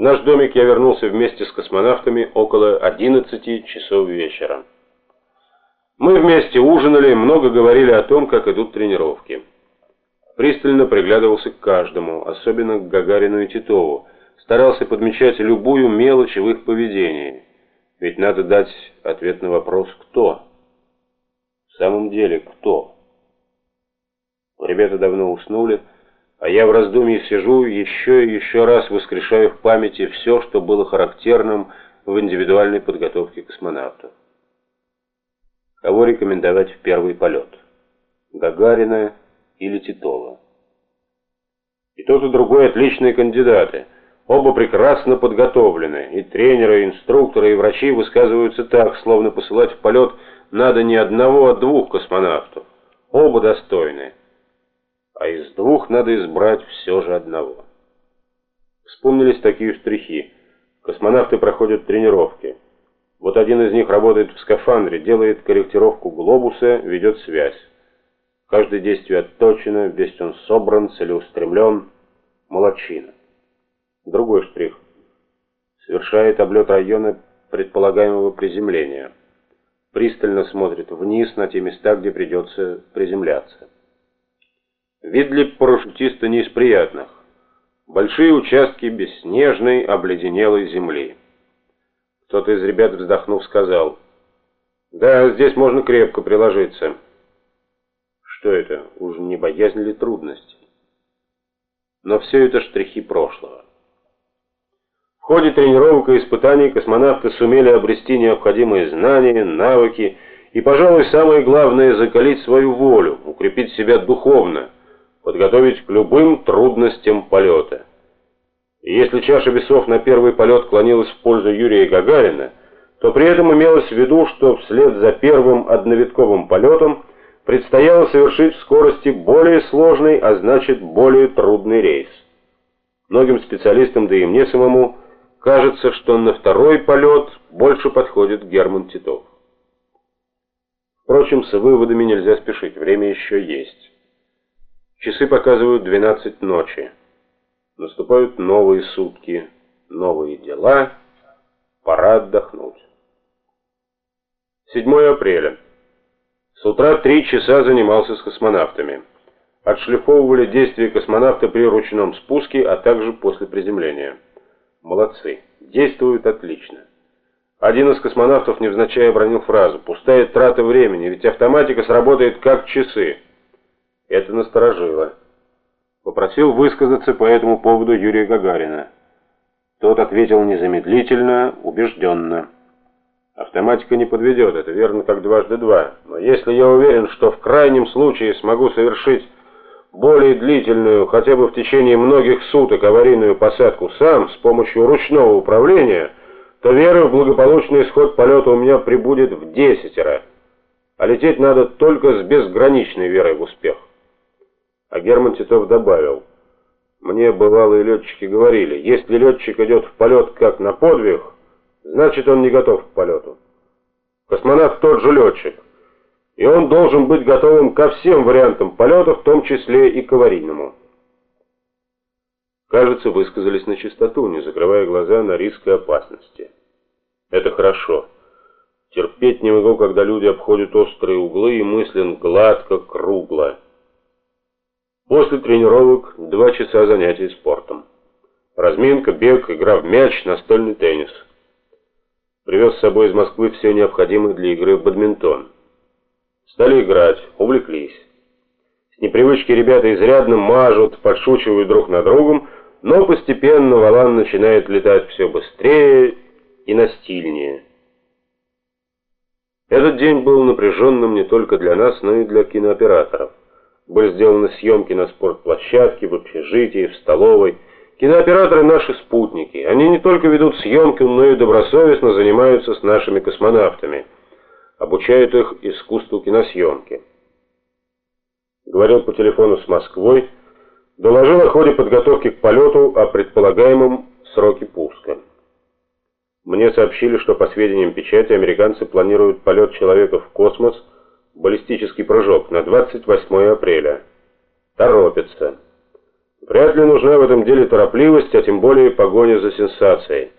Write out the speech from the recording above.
В наш домик я вернулся вместе с космонавтами около 11 часов вечера. Мы вместе ужинали, много говорили о том, как идут тренировки. Пристально приглядывался к каждому, особенно к Гагарину и Титову, старался подмечать любую мелочь в их поведении. Ведь надо дать ответ на вопрос «кто?». В самом деле, кто? Ребята давно уснули, а я в раздумье сижу, еще и еще раз воскрешаю в памяти все, что было характерным в индивидуальной подготовке космонавтов. Кого рекомендовать в первый полет? Гагарина или Титова? И тот, и другой отличные кандидаты. Оба прекрасно подготовлены. И тренеры, и инструкторы, и врачи высказываются так, словно посылать в полет надо не одного, а двух космонавтов. Оба достойны. А из двух надо избрать все же одного. Вспомнились такие штрихи. Космонавты проходят тренировки. Вот один из них работает в скафандре, делает корректировку глобуса, ведет связь. Каждое действие отточено, весь он собран, целеустремлен. Молодчина. Другой штрих. Совершает облет района предполагаемого приземления. Пристально смотрит вниз на те места, где придется приземляться. Вид для парашютиста не из приятных. Большие участки бесснежной, обледенелой земли. Кто-то из ребят, вздохнув, сказал, «Да, здесь можно крепко приложиться». Что это, уж не боязнь ли трудностей? Но все это штрихи прошлого. В ходе тренировок и испытаний космонавты сумели обрести необходимые знания, навыки и, пожалуй, самое главное, закалить свою волю, укрепить себя духовно, подготовить к любым трудностям полета. И если чаша весов на первый полет клонилась в пользу Юрия Гагарина, то при этом имелось в виду, что вслед за первым одновитковым полетом предстояло совершить в скорости более сложный, а значит более трудный рейс. Многим специалистам, да и мне самому, кажется, что на второй полет больше подходит Герман Титов. Впрочем, с выводами нельзя спешить, время еще есть. Часы показывают 12 ночи. Наступают новые сутки, новые дела, пора отдохнуть. 7 апреля. С утра три часа занимался с космонавтами. Отшлифовывали действия космонавта при ручном спуске, а также после приземления. Молодцы. Действуют отлично. Один из космонавтов невзначай обронил фразу «Пустая трата времени, ведь автоматика сработает как часы». Это насторожило попросил высказаться по этому поводу Юрия Гагарина. Тот ответил незамедлительно, убежденно. Автоматика не подведет, это верно как дважды два. Но если я уверен, что в крайнем случае смогу совершить более длительную, хотя бы в течение многих суток аварийную посадку сам с помощью ручного управления, то вера в благополучный исход полета у меня прибудет в десятеро. А лететь надо только с безграничной верой в успех. А Герман Титов добавил, «Мне бывалые летчики говорили, если летчик идет в полет как на подвиг, значит он не готов к полету. Космонавт тот же летчик, и он должен быть готовым ко всем вариантам полета, в том числе и к аварийному». Кажется, высказались на чистоту, не закрывая глаза на риск и опасности. Это хорошо. Терпеть не могу, когда люди обходят острые углы и мыслен гладко, кругло. После тренировок два часа занятий спортом. Разминка, бег, игра в мяч, настольный теннис. Привез с собой из Москвы все необходимое для игры в бадминтон. Стали играть, увлеклись. С непривычки ребята изрядно мажут, подшучивают друг над другом, но постепенно валан начинает летать все быстрее и настильнее. Этот день был напряженным не только для нас, но и для кинооператоров. Были сделаны съемки на спортплощадке, в общежитии, в столовой. Кинооператоры наши спутники. Они не только ведут съемки, но и добросовестно занимаются с нашими космонавтами. Обучают их искусству киносъемки. Говорил по телефону с Москвой, доложил о ходе подготовки к полету о предполагаемом сроке пуска. Мне сообщили, что по сведениям печати американцы планируют полет человека в космос – баллистический прыжок на 28 апреля. Торопятся. Вряд ли нужна в этом деле торопливость, а тем более погоня за сенсацией.